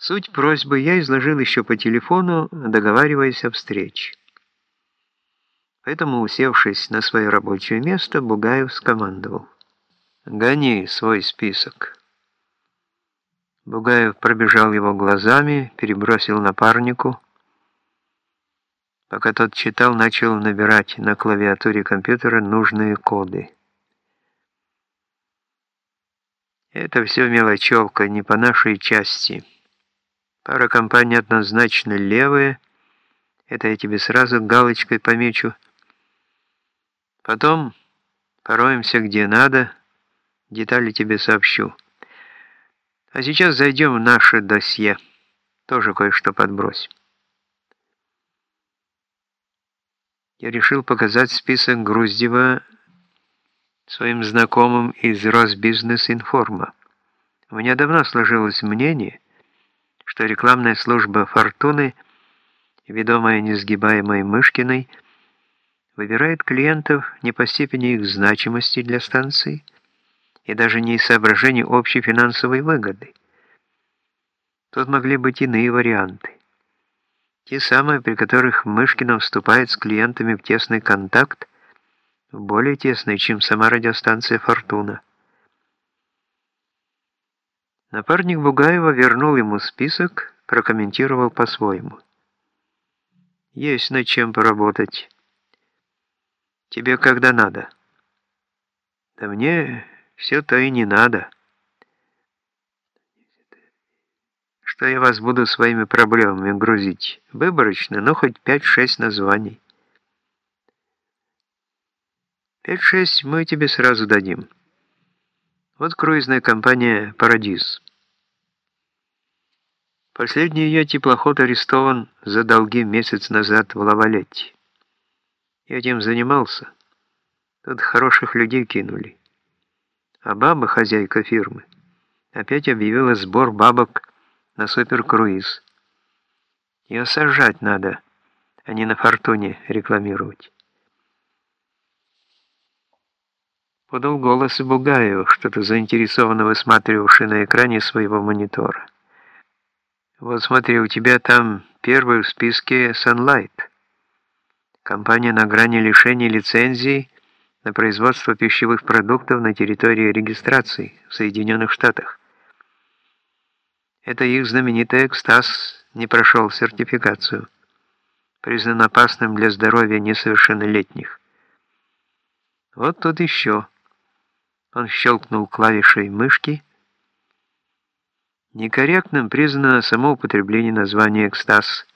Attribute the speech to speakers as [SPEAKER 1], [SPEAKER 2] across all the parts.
[SPEAKER 1] Суть просьбы я изложил еще по телефону, договариваясь о встрече. Поэтому, усевшись на свое рабочее место, Бугаев скомандовал. «Гони свой список». Бугаев пробежал его глазами, перебросил напарнику. Пока тот читал, начал набирать на клавиатуре компьютера нужные коды. Это все мелочевка, не по нашей части. Пара компаний однозначно левые. Это я тебе сразу галочкой помечу. Потом пороемся где надо. Детали тебе сообщу. А сейчас зайдем в наше досье. Тоже кое-что подбросим. Я решил показать список Груздева своим знакомым из Росбизнес-Информа. У меня давно сложилось мнение, что рекламная служба «Фортуны», ведомая несгибаемой Мышкиной, выбирает клиентов не по степени их значимости для станции и даже не из соображений общей финансовой выгоды. Тут могли быть иные варианты. Те самые, при которых Мышкина вступает с клиентами в тесный контакт, более тесный, чем сама радиостанция «Фортуна». Напарник Бугаева вернул ему список, прокомментировал по-своему. «Есть над чем поработать. Тебе когда надо?» «Да мне все-то и не надо. Что я вас буду своими проблемами грузить? Выборочно, но хоть пять-шесть названий». «Пять-шесть мы тебе сразу дадим». Вот круизная компания «Парадиз». Последний ее теплоход арестован за долги месяц назад в Лавалетте. Я этим занимался. Тут хороших людей кинули. А баба, хозяйка фирмы, опять объявила сбор бабок на суперкруиз. Ее сажать надо, а не на фортуне рекламировать. Подал голос Бугаев, что-то заинтересованно высматривавший на экране своего монитора. «Вот смотри, у тебя там первый в списке Sunlight. Компания на грани лишения лицензии на производство пищевых продуктов на территории регистрации в Соединенных Штатах. Это их знаменитый экстаз не прошел сертификацию, признан опасным для здоровья несовершеннолетних. Вот тут еще». Он щелкнул клавишей мышки. Некорректным признано само употребление названия «экстаз»,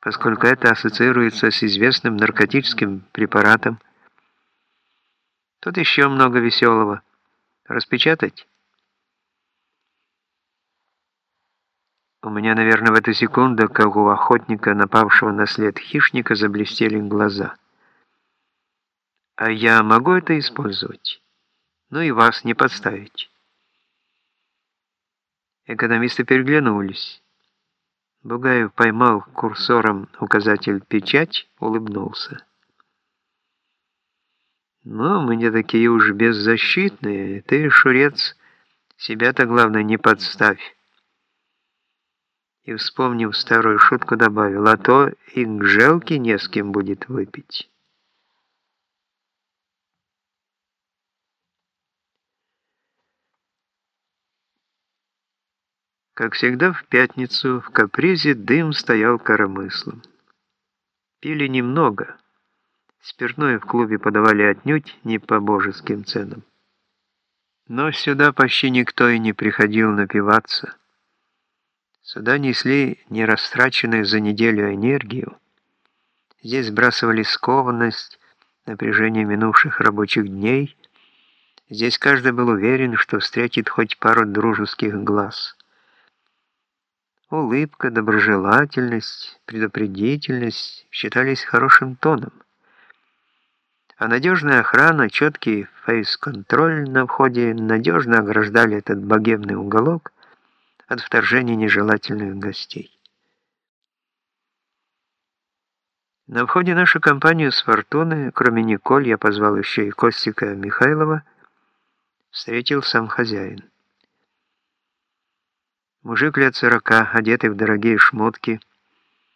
[SPEAKER 1] поскольку это ассоциируется с известным наркотическим препаратом. Тут еще много веселого. Распечатать? У меня, наверное, в эту секунду, как у охотника, напавшего на след хищника, заблестели глаза. А я могу это использовать? Ну и вас не подставить. Экономисты переглянулись. Бугаев поймал курсором указатель «Печать», улыбнулся. «Ну, мы не такие уж беззащитные. Ты, Шурец, себя-то, главное, не подставь». И, вспомнив старую шутку, добавил, «А то и к желке не с кем будет выпить». Как всегда в пятницу в капризе дым стоял коромыслом. Пили немного. Спиртное в клубе подавали отнюдь не по божеским ценам. Но сюда почти никто и не приходил напиваться. Сюда несли нерастраченную за неделю энергию. Здесь сбрасывали скованность, напряжение минувших рабочих дней. Здесь каждый был уверен, что встретит хоть пару дружеских глаз. Улыбка, доброжелательность, предупредительность считались хорошим тоном. А надежная охрана, четкий фейс-контроль на входе надежно ограждали этот богемный уголок от вторжения нежелательных гостей. На входе нашу компанию с «Фортуны», кроме Николь, я позвал еще и Костика Михайлова, встретил сам хозяин. Мужик лет сорока, одетый в дорогие шмотки,